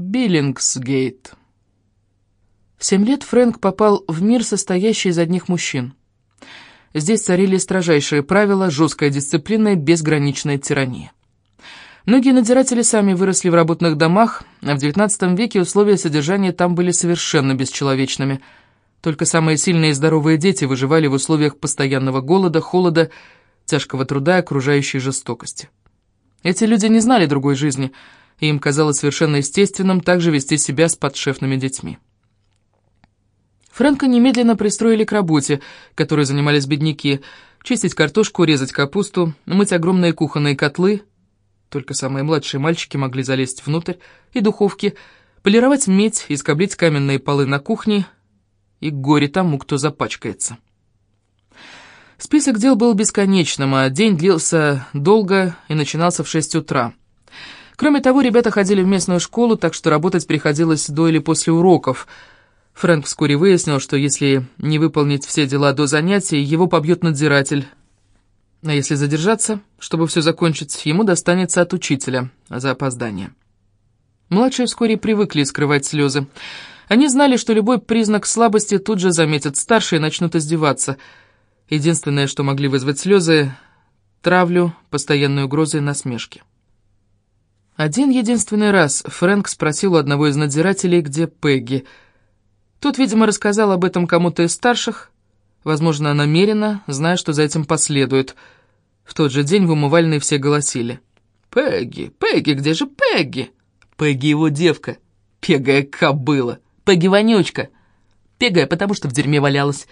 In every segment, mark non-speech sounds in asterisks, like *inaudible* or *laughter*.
Биллингсгейт. В семь лет Фрэнк попал в мир, состоящий из одних мужчин. Здесь царили строжайшие правила, жесткая дисциплина и безграничная тирания. Многие надзиратели сами выросли в работных домах, а в XIX веке условия содержания там были совершенно бесчеловечными. Только самые сильные и здоровые дети выживали в условиях постоянного голода, холода, тяжкого труда и окружающей жестокости. Эти люди не знали другой жизни, и им казалось совершенно естественным также вести себя с подшефными детьми. Фрэнка немедленно пристроили к работе, которой занимались бедняки, чистить картошку, резать капусту, мыть огромные кухонные котлы, только самые младшие мальчики могли залезть внутрь, и духовки, полировать медь и скоблить каменные полы на кухне, и горе тому, кто запачкается. Список дел был бесконечным, а день длился долго и начинался в 6 утра. Кроме того, ребята ходили в местную школу, так что работать приходилось до или после уроков. Фрэнк вскоре выяснил, что если не выполнить все дела до занятий, его побьет надзиратель. А если задержаться, чтобы все закончить, ему достанется от учителя за опоздание. Младшие вскоре привыкли скрывать слезы. Они знали, что любой признак слабости тут же заметят старшие и начнут издеваться – Единственное, что могли вызвать слезы — травлю, постоянную угрозы и насмешки. Один единственный раз Фрэнк спросил у одного из надзирателей, где Пегги. Тот, видимо, рассказал об этом кому-то из старших, возможно, намеренно, зная, что за этим последует. В тот же день в умывальной все голосили. «Пегги! Пегги! Где же Пегги?» «Пегги его девка! Пегая кобыла! Пегги вонючка! Пегая, потому что в дерьме валялась!»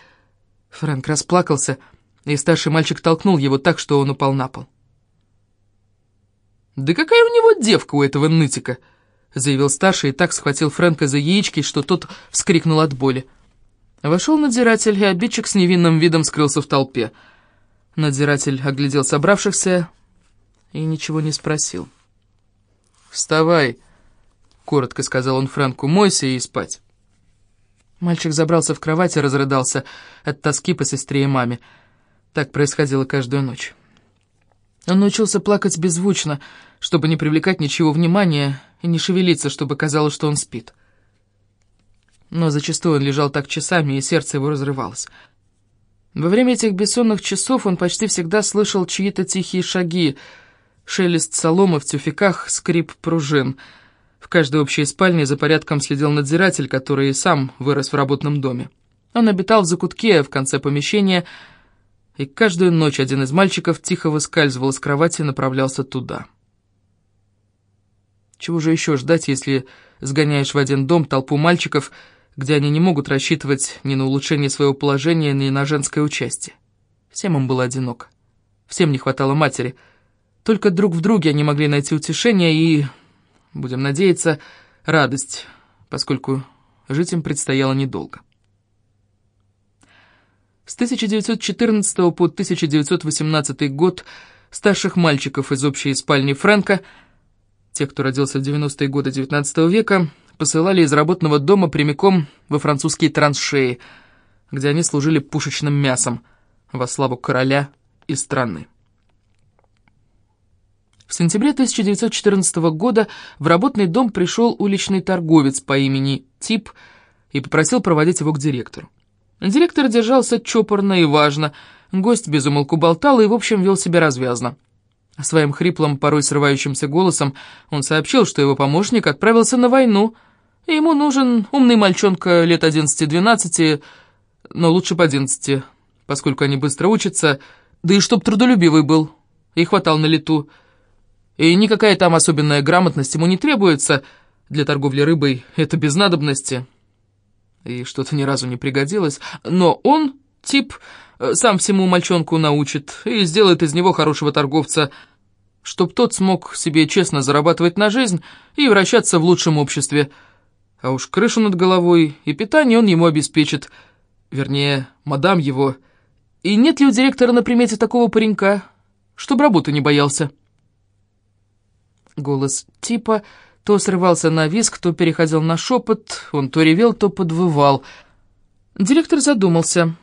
Фрэнк расплакался, и старший мальчик толкнул его так, что он упал на пол. «Да какая у него девка у этого нытика!» — заявил старший и так схватил Фрэнка за яички, что тот вскрикнул от боли. Вошел надзиратель, и обидчик с невинным видом скрылся в толпе. Надзиратель оглядел собравшихся и ничего не спросил. «Вставай!» — коротко сказал он Фрэнку. «Мойся и спать». Мальчик забрался в кровать и разрыдался от тоски по сестре и маме. Так происходило каждую ночь. Он научился плакать беззвучно, чтобы не привлекать ничего внимания, и не шевелиться, чтобы казалось, что он спит. Но зачастую он лежал так часами, и сердце его разрывалось. Во время этих бессонных часов он почти всегда слышал чьи-то тихие шаги, шелест соломы в тюфяках, скрип пружин — в каждой общей спальне за порядком следил надзиратель, который и сам вырос в работном доме. Он обитал в закутке в конце помещения, и каждую ночь один из мальчиков тихо выскальзывал из кровати и направлялся туда. Чего же еще ждать, если сгоняешь в один дом толпу мальчиков, где они не могут рассчитывать ни на улучшение своего положения, ни на женское участие? Всем им было одиноко. Всем не хватало матери. Только друг в друге они могли найти утешение и будем надеяться, радость, поскольку жить им предстояло недолго. С 1914 по 1918 год старших мальчиков из общей спальни Фрэнка, те, кто родился в 90-е годы XIX века, посылали из работного дома прямиком во французские траншеи, где они служили пушечным мясом во славу короля и страны. В сентябре 1914 года в работный дом пришел уличный торговец по имени Тип и попросил проводить его к директору. Директор держался чопорно и важно, гость без умолку болтал и, в общем, вел себя развязно. Своим хриплым, порой срывающимся голосом он сообщил, что его помощник отправился на войну, и ему нужен умный мальчонка лет 11-12, но лучше по 11, поскольку они быстро учатся, да и чтоб трудолюбивый был, и хватал на лету, и никакая там особенная грамотность ему не требуется. Для торговли рыбой это без надобности. И что-то ни разу не пригодилось. Но он, тип, сам всему мальчонку научит и сделает из него хорошего торговца, чтоб тот смог себе честно зарабатывать на жизнь и вращаться в лучшем обществе. А уж крышу над головой и питание он ему обеспечит. Вернее, мадам его. И нет ли у директора на примете такого паренька, чтоб работы не боялся?» Голос типа то срывался на виск, то переходил на шепот, он то ревел, то подвывал. Директор задумался,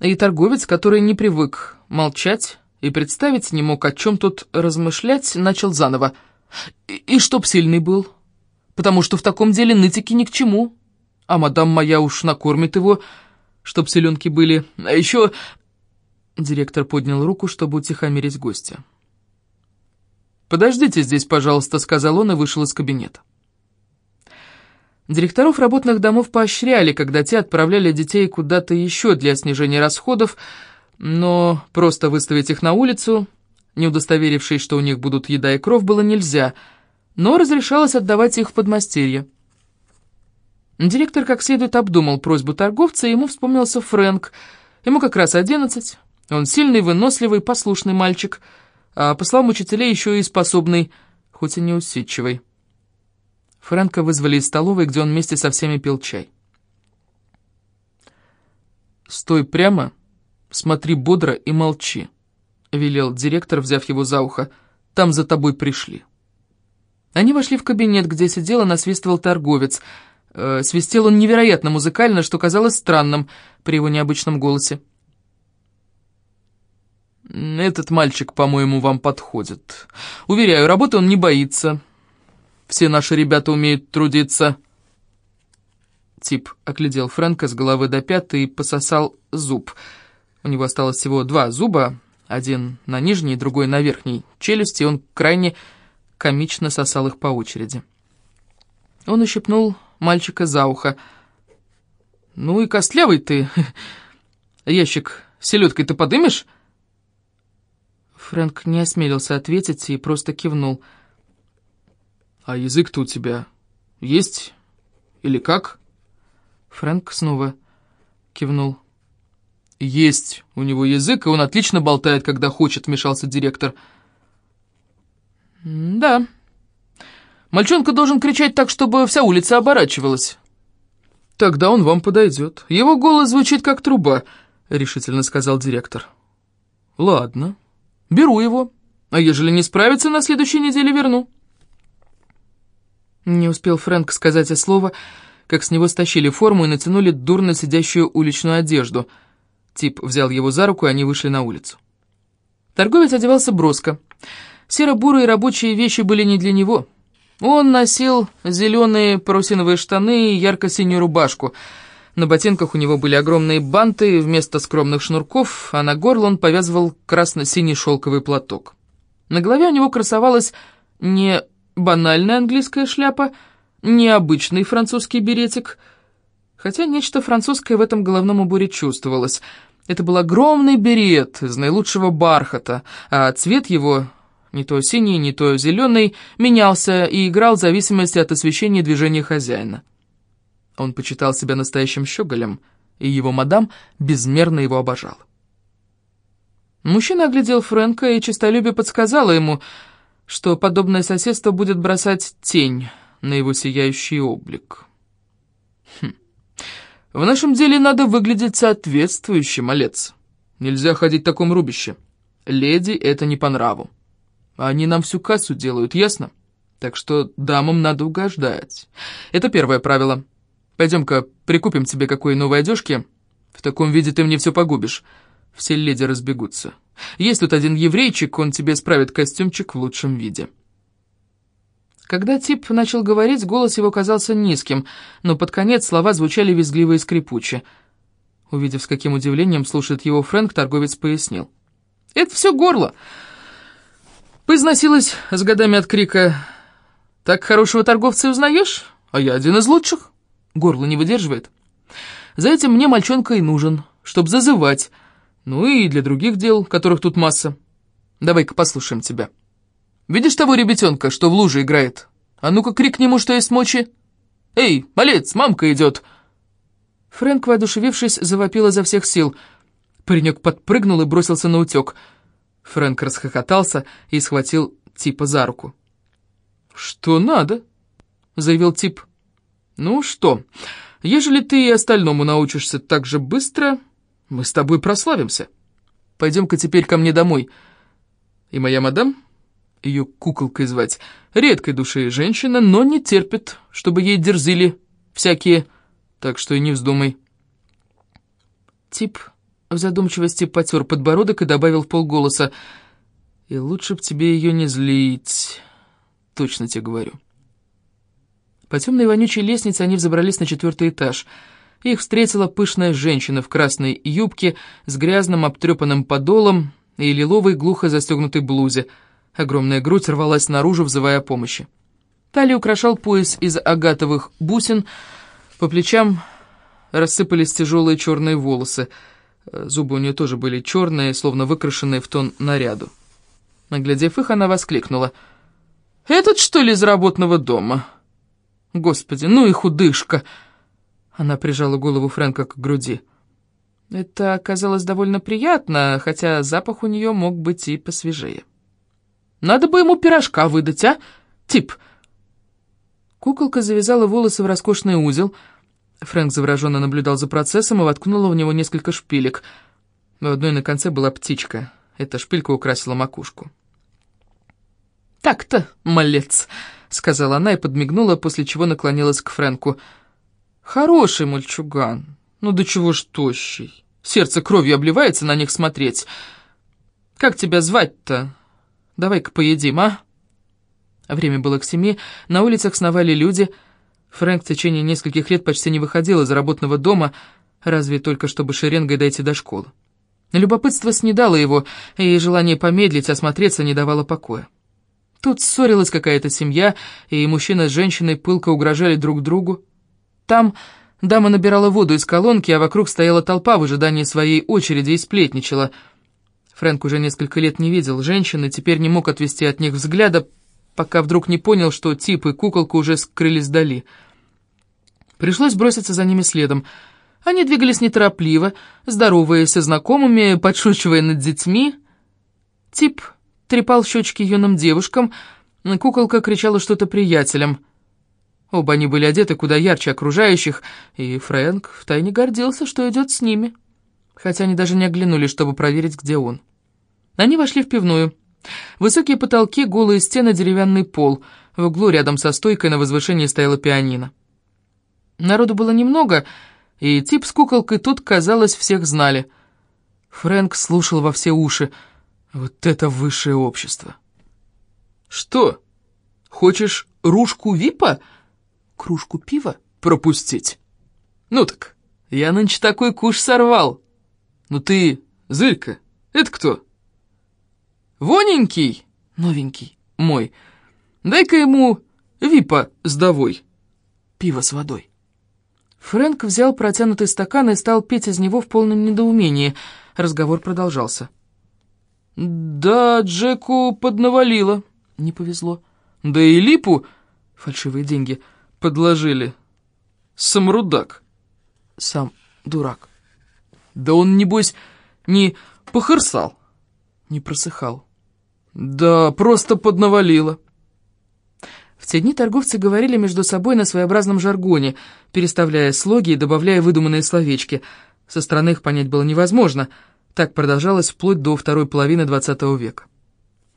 и торговец, который не привык молчать и представить не мог, о чем тут размышлять, начал заново. «И, и чтоб сильный был, потому что в таком деле нытики ни к чему. А мадам моя уж накормит его, чтоб селенки были. А еще...» Директор поднял руку, чтобы утихомирить гостя. «Подождите здесь, пожалуйста», — сказал он и вышел из кабинета. Директоров работных домов поощряли, когда те отправляли детей куда-то еще для снижения расходов, но просто выставить их на улицу, не удостоверившись, что у них будут еда и кровь, было нельзя, но разрешалось отдавать их в подмастерье. Директор как следует обдумал просьбу торговца, и ему вспомнился Фрэнк. Ему как раз одиннадцать, он сильный, выносливый, послушный мальчик, а, по словам учителей, еще и способный, хоть и неусидчивый. Фрэнка вызвали из столовой, где он вместе со всеми пил чай. «Стой прямо, смотри бодро и молчи», — велел директор, взяв его за ухо. «Там за тобой пришли». Они вошли в кабинет, где сидел и насвистывал торговец. Э, свистел он невероятно музыкально, что казалось странным при его необычном голосе. «Этот мальчик, по-моему, вам подходит. Уверяю, работы он не боится. Все наши ребята умеют трудиться». Тип оглядел Фрэнка с головы до пят и пососал зуб. У него осталось всего два зуба, один на нижней, другой на верхней челюсти, и он крайне комично сосал их по очереди. Он ущипнул мальчика за ухо. «Ну и костлявый ты. *laughs* Ящик селедкой ты подымешь?» Фрэнк не осмелился ответить и просто кивнул. «А язык-то у тебя есть? Или как?» Фрэнк снова кивнул. «Есть у него язык, и он отлично болтает, когда хочет», — вмешался директор. «Да. Мальчонка должен кричать так, чтобы вся улица оборачивалась». «Тогда он вам подойдет. Его голос звучит как труба», — решительно сказал директор. «Ладно, беру его, а ежели не справится, на следующей неделе верну». Не успел Фрэнк сказать и слова, как с него стащили форму и натянули дурно сидящую уличную одежду. Тип взял его за руку, и они вышли на улицу. Торговец одевался броско. Серо-бурые рабочие вещи были не для него. Он носил зеленые парусиновые штаны и ярко-синюю рубашку. На ботинках у него были огромные банты вместо скромных шнурков, а на горло он повязывал красно-синий шелковый платок. На голове у него красовалась не банальная английская шляпа, необычный французский беретик, хотя нечто французское в этом головном уборе чувствовалось. Это был огромный берет из наилучшего бархата, а цвет его, не то синий, не то зеленый, менялся и играл в зависимости от освещения движения хозяина. Он почитал себя настоящим щеголем, и его мадам безмерно его обожал. Мужчина оглядел Фрэнка, и честолюбие подсказало ему — что подобное соседство будет бросать тень на его сияющий облик. Хм. В нашем деле надо выглядеть соответствующим, малец. Нельзя ходить в таком рубище. Леди это не по нраву. Они нам всю кассу делают, ясно? Так что дамам надо угождать. Это первое правило. Пойдем-ка прикупим тебе какой новой одежки. В таком виде ты мне все погубишь. Все леди разбегутся. Есть тут один еврейчик, он тебе справит костюмчик в лучшем виде». Когда Тип начал говорить, голос его казался низким, но под конец слова звучали визгливо и скрипуче. Увидев, с каким удивлением слушает его Фрэнк, торговец пояснил. «Это все горло!» Поизносилась с годами от крика «Так хорошего торговца узнаешь? А я один из лучших!» Горло не выдерживает. «За этим мне мальчонка и нужен, чтоб зазывать, ну и для других дел, которых тут масса. Давай-ка послушаем тебя. Видишь того ребятенка, что в луже играет? А ну-ка крикни ему, что есть мочи. Эй, малец, мамка идет!» Фрэнк, воодушевившись, завопил изо всех сил. Паренек подпрыгнул и бросился на утек. Фрэнк расхохотался и схватил Типа за руку. «Что надо?» — заявил Тип. «Ну что, ежели ты и остальному научишься так же быстро, мы с тобой прославимся. Пойдем-ка теперь ко мне домой. И моя мадам, ее куколкой звать, редкой души женщина, но не терпит, чтобы ей дерзили всякие, так что и не вздумай. Тип в задумчивости потер подбородок и добавил полголоса, «И лучше б тебе ее не злить, точно тебе говорю». По темной вонючей лестнице они взобрались на четвертый этаж. Их встретила пышная женщина в красной юбке с грязным обтрепанным подолом и лиловой глухо застегнутой блузе. Огромная грудь рвалась наружу, взывая о помощи. Талию украшал пояс из агатовых бусин, по плечам рассыпались тяжелые черные волосы. Зубы у нее тоже были черные, словно выкрашенные в тон наряду. Наглядев их, она воскликнула. «Этот, что ли, из работного дома?» «Господи, ну и худышка!» Она прижала голову Фрэнка к груди. Это оказалось довольно приятно, хотя запах у нее мог быть и посвежее. «Надо бы ему пирожка выдать, а? Тип!» Куколка завязала волосы в роскошный узел. Фрэнк завороженно наблюдал за процессом и воткнула в него несколько шпилек. В одной на конце была птичка. Эта шпилька украсила макушку. «Так-то, малец», — сказала она и подмигнула, после чего наклонилась к Фрэнку. «Хороший мальчуган, ну до чего ж тощий. Сердце кровью обливается на них смотреть. Как тебя звать-то? Давай-ка поедим, а?» Время было к семи, на улицах сновали люди. Фрэнк в течение нескольких лет почти не выходил из работного дома, разве только чтобы шеренгой дойти до школы. Любопытство снедало его, и желание помедлить, осмотреться не давало покоя. Тут ссорилась какая-то семья, и мужчина с женщиной пылко угрожали друг другу. Там дама набирала воду из колонки, а вокруг стояла толпа в ожидании своей очереди и сплетничала. Фрэнк уже несколько лет не видел женщины, теперь не мог отвести от них взгляда, пока вдруг не понял, что тип и куколка уже скрылись вдали. Пришлось броситься за ними следом. Они двигались неторопливо, здоровые со знакомыми, подшучивая над детьми. Тип трепал щечки юным девушкам, куколка кричала что-то приятелям. Оба они были одеты куда ярче окружающих, и Фрэнк втайне гордился, что идет с ними, хотя они даже не оглянулись, чтобы проверить, где он. Они вошли в пивную. Высокие потолки, голые стены, деревянный пол. В углу рядом со стойкой на возвышении стояла пианино. Народу было немного, и тип с куколкой тут, казалось, всех знали. Фрэнк слушал во все уши. Вот это высшее общество. «Что? Хочешь ружку випа? Кружку пива пропустить? Ну так, я нынче такой куш сорвал. Ну ты, Зырька, это кто?» Воненький, новенький, мой. Дай-ка ему випа с довой. Пиво с водой. Фрэнк взял протянутый стакан и стал пить из него в полном недоумении. Разговор продолжался. «Да, Джеку поднавалило. Не повезло. Да и Липу, фальшивые деньги, подложили. Сам рудак. Сам дурак. Да он, небось, не похерсал, не просыхал. «Да, просто поднавалило». В те дни торговцы говорили между собой на своеобразном жаргоне, переставляя слоги и добавляя выдуманные словечки. Со стороны их понять было невозможно. Так продолжалось вплоть до второй половины XX века.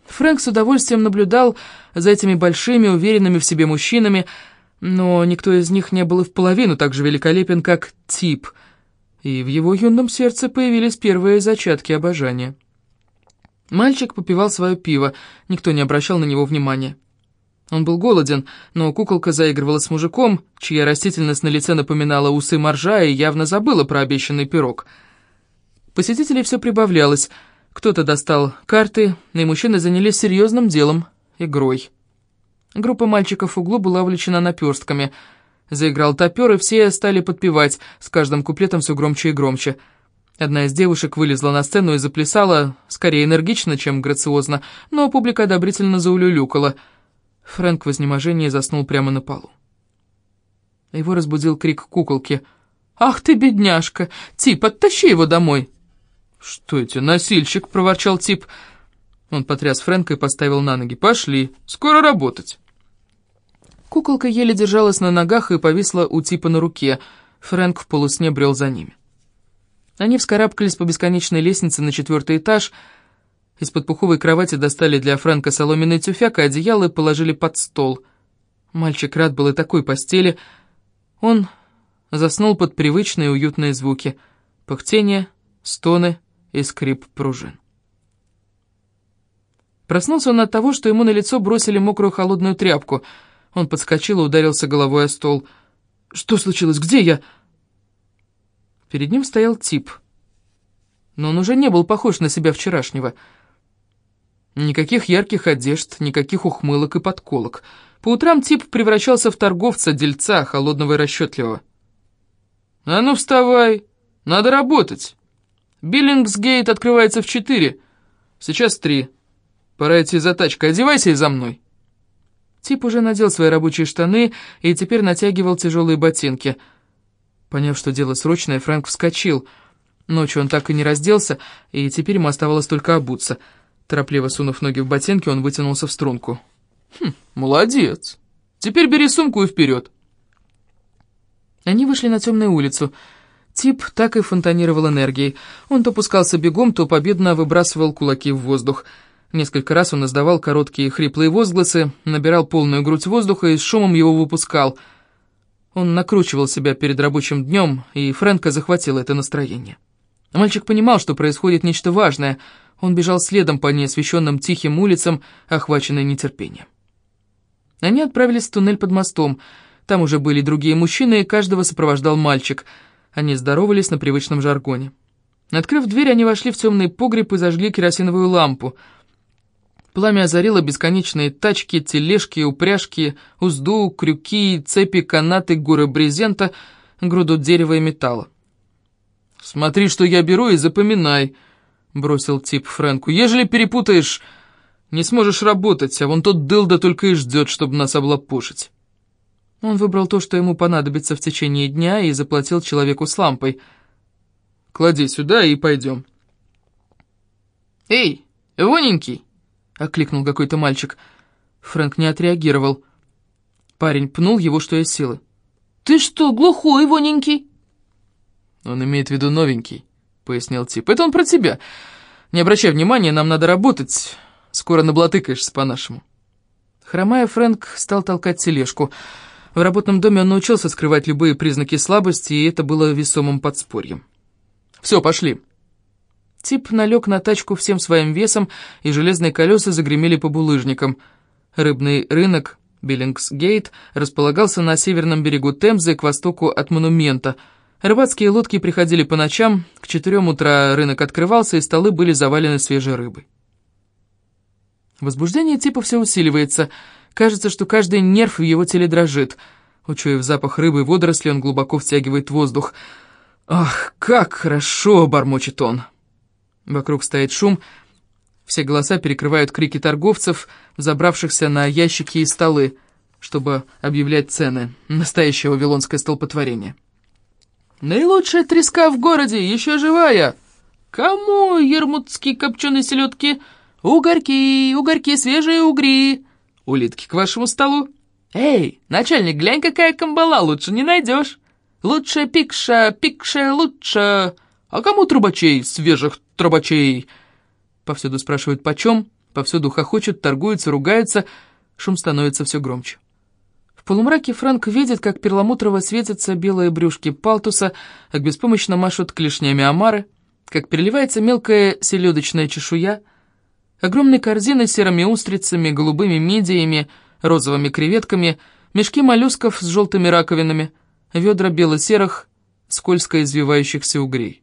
Фрэнк с удовольствием наблюдал за этими большими, уверенными в себе мужчинами, но никто из них не был и в половину так же великолепен, как Тип, и в его юном сердце появились первые зачатки обожания. Мальчик попивал свое пиво, никто не обращал на него внимания. Он был голоден, но куколка заигрывала с мужиком, чья растительность на лице напоминала усы моржа и явно забыла про обещанный пирог. Посетителей все прибавлялось. Кто-то достал карты, и мужчины занялись серьезным делом — игрой. Группа мальчиков в углу была увлечена наперстками. Заиграл топер, и все стали подпевать, с каждым куплетом все громче и громче — Одна из девушек вылезла на сцену и заплясала, скорее энергично, чем грациозно, но публика одобрительно заулюлюкала. Фрэнк в изнеможении заснул прямо на полу. Его разбудил крик куколки. «Ах ты, бедняжка! Тип, оттащи его домой!» «Что это, носильщик?» — проворчал Тип. Он потряс Фрэнка и поставил на ноги. «Пошли, скоро работать!» Куколка еле держалась на ногах и повисла у Типа на руке. Фрэнк в полусне брел за ними. Они вскарабкались по бесконечной лестнице на четвертый этаж. Из-под пуховой кровати достали для Фрэнка соломенный тюфяк и одеяло и положили под стол. Мальчик рад был и такой постели. Он заснул под привычные уютные звуки. Пыхтение, стоны и скрип пружин. Проснулся он от того, что ему на лицо бросили мокрую холодную тряпку. Он подскочил и ударился головой о стол. «Что случилось? Где я?» Перед ним стоял тип. Но он уже не был похож на себя вчерашнего. Никаких ярких одежд, никаких ухмылок и подколок. По утрам тип превращался в торговца, дельца, холодного и расчетливого. «А ну вставай! Надо работать! Биллингсгейт открывается в четыре. Сейчас три. Пора идти за тачкой. Одевайся и за мной!» Тип уже надел свои рабочие штаны и теперь натягивал тяжелые ботинки. Поняв, что дело срочное, Фрэнк вскочил. Ночью он так и не разделся, и теперь ему оставалось только обуться. Торопливо сунув ноги в ботинки, он вытянулся в струнку. «Хм, молодец! Теперь бери сумку и вперед!» Они вышли на темную улицу. Тип так и фонтанировал энергией. Он то пускался бегом, то победно выбрасывал кулаки в воздух — Несколько раз он издавал короткие хриплые возгласы, набирал полную грудь воздуха и с шумом его выпускал. Он накручивал себя перед рабочим днем, и Фрэнка захватило это настроение. Мальчик понимал, что происходит нечто важное. Он бежал следом по неосвещенным тихим улицам, охваченный нетерпением. Они отправились в туннель под мостом. Там уже были другие мужчины, и каждого сопровождал мальчик. Они здоровались на привычном жаргоне. Открыв дверь, они вошли в темный погреб и зажгли керосиновую лампу — Пламя озарило бесконечные тачки, тележки, упряжки, узду, крюки, цепи, канаты, горы брезента, груду дерева и металла. «Смотри, что я беру, и запоминай», — бросил тип Фрэнку. «Ежели перепутаешь, не сможешь работать, а вон тот дылда только и ждет, чтобы нас облапошить». Он выбрал то, что ему понадобится в течение дня, и заплатил человеку с лампой. «Клади сюда и пойдем». «Эй, воненький!» — окликнул какой-то мальчик. Фрэнк не отреагировал. Парень пнул его, что есть силы. «Ты что, глухой, воненький?» «Он имеет в виду новенький», — пояснил тип. «Это он про тебя. Не обращай внимания, нам надо работать. Скоро наблатыкаешься по-нашему». Хромая, Фрэнк стал толкать тележку. В работном доме он научился скрывать любые признаки слабости, и это было весомым подспорьем. «Все, пошли». Тип налег на тачку всем своим весом, и железные колеса загремели по булыжникам. Рыбный рынок Биллингсгейт располагался на северном берегу Темзы к востоку от монумента. Рыбацкие лодки приходили по ночам, к четырем утра рынок открывался, и столы были завалены свежей рыбой. Возбуждение типа все усиливается. Кажется, что каждый нерв в его теле дрожит. Учуяв запах рыбы и водорослей, он глубоко втягивает воздух. «Ах, как хорошо!» — бормочет он. Вокруг стоит шум, все голоса перекрывают крики торговцев, забравшихся на ящики и столы, чтобы объявлять цены. Настоящее вавилонское столпотворение. «Наилучшая треска в городе, еще живая! Кому ермутские копченые селедки? Угорки, угорки, свежие угри! Улитки к вашему столу! Эй, начальник, глянь, какая камбала, лучше не найдешь! Лучшая пикша, пикша лучше! А кому трубачей, свежих трубачей?» Повсюду спрашивают «почем?», повсюду хохочут, торгуются, ругаются, шум становится все громче. В полумраке Франк видит, как перламутрово светятся белые брюшки палтуса, как беспомощно машут клешнями омары, как переливается мелкая селедочная чешуя, огромные корзины с серыми устрицами, голубыми мидиями, розовыми креветками, мешки моллюсков с желтыми раковинами, ведра бело-серых, скользко извивающихся угрей.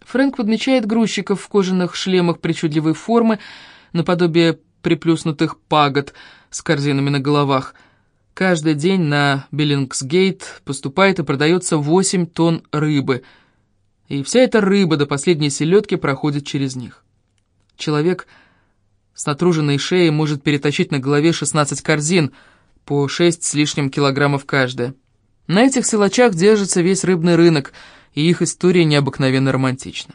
Фрэнк подмечает грузчиков в кожаных шлемах причудливой формы, наподобие приплюснутых пагод с корзинами на головах. Каждый день на Биллингсгейт поступает и продается 8 тонн рыбы, и вся эта рыба до последней селедки проходит через них. Человек с натруженной шеей может перетащить на голове 16 корзин, по 6 с лишним килограммов каждая. На этих силачах держится весь рыбный рынок – и их история необыкновенно романтична.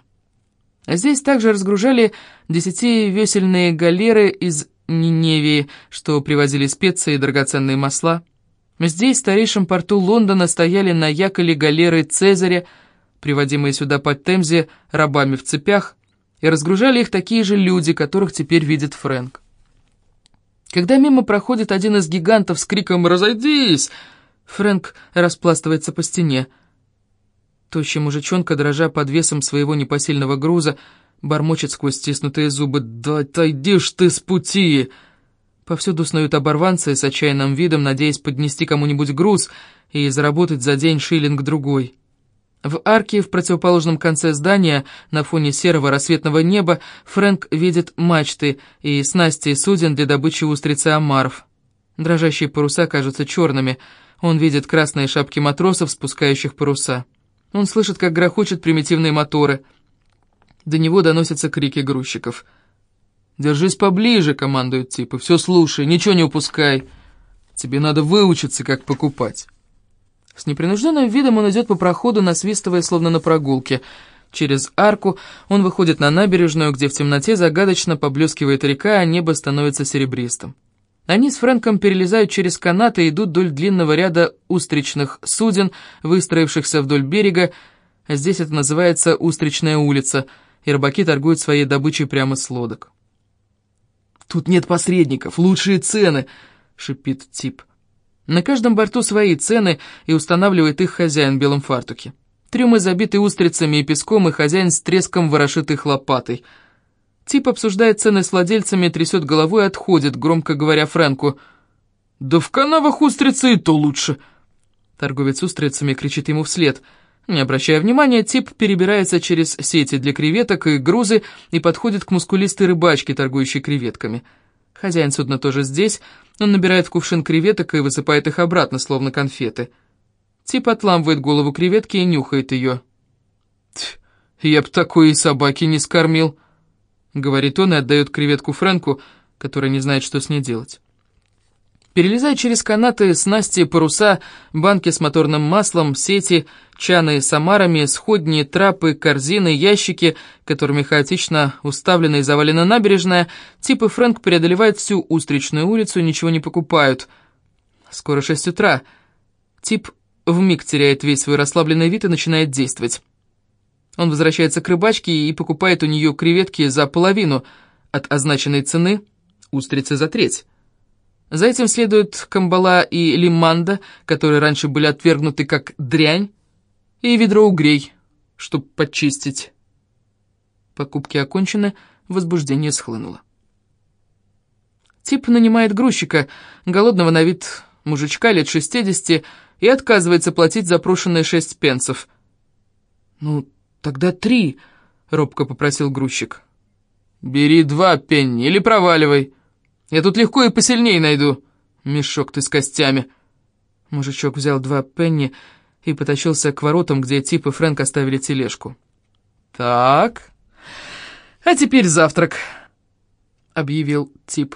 Здесь также разгружали десятивесельные галеры из Ниневии, что привозили специи и драгоценные масла. Здесь, в старейшем порту Лондона, стояли на яколе галеры Цезаря, приводимые сюда под Темзе рабами в цепях, и разгружали их такие же люди, которых теперь видит Фрэнк. Когда мимо проходит один из гигантов с криком «Разойдись!», Фрэнк распластывается по стене – Тощий мужичонка, дрожа под весом своего непосильного груза, бормочет сквозь стиснутые зубы. «Да отойди ж ты с пути!» Повсюду снуют оборванцы с отчаянным видом, надеясь поднести кому-нибудь груз и заработать за день шиллинг-другой. В арке в противоположном конце здания, на фоне серого рассветного неба, Фрэнк видит мачты и снасти суден для добычи устрицы омаров. Дрожащие паруса кажутся черными. Он видит красные шапки матросов, спускающих паруса. Он слышит, как грохочут примитивные моторы. До него доносятся крики грузчиков. «Держись поближе», — командуют типы, — «все слушай, ничего не упускай. Тебе надо выучиться, как покупать». С непринужденным видом он идет по проходу, насвистывая, словно на прогулке. Через арку он выходит на набережную, где в темноте загадочно поблескивает река, а небо становится серебристым. Они с Фрэнком перелезают через канаты и идут вдоль длинного ряда устричных суден, выстроившихся вдоль берега. Здесь это называется «Устричная улица», и рыбаки торгуют своей добычей прямо с лодок. «Тут нет посредников, лучшие цены!» — шипит тип. На каждом борту свои цены, и устанавливает их хозяин в белом фартуке. Трюмы забиты устрицами и песком, и хозяин с треском ворошит их лопатой. Тип обсуждает цены с владельцами, трясет головой и отходит, громко говоря Фрэнку. «Да в канавах устрицы и то лучше!» Торговец устрицами кричит ему вслед. Не обращая внимания, тип перебирается через сети для креветок и грузы и подходит к мускулистой рыбачке, торгующей креветками. Хозяин судна тоже здесь, он набирает в кувшин креветок и высыпает их обратно, словно конфеты. Тип отламывает голову креветки и нюхает ее. «Я б такой и собаки не скормил», — говорит он и отдает креветку Фрэнку, который не знает, что с ней делать. Перелезая через канаты, снасти, паруса, банки с моторным маслом, сети, чаны с омарами, сходни, трапы, корзины, ящики, которыми хаотично уставлена и завалена набережная, Тип и Фрэнк преодолевают всю Устричную улицу ничего не покупают. Скоро шесть утра. Тип вмиг теряет весь свой расслабленный вид и начинает действовать. Он возвращается к рыбачке и покупает у нее креветки за половину от означенной цены, устрицы за треть. За этим следуют камбала и лиманда, которые раньше были отвергнуты как дрянь, и ведро угрей, чтобы почистить. Покупки окончены, возбуждение схлынуло. Тип нанимает грузчика, голодного на вид мужичка лет шестидесяти, и отказывается платить запрошенные шесть пенсов. «Ну, тогда три», — робко попросил грузчик. «Бери два пенни или проваливай», я тут легко и посильнее найду. Мешок ты с костями». Мужичок взял два пенни и потащился к воротам, где Тип и Фрэнк оставили тележку. «Так, а теперь завтрак», — объявил Тип.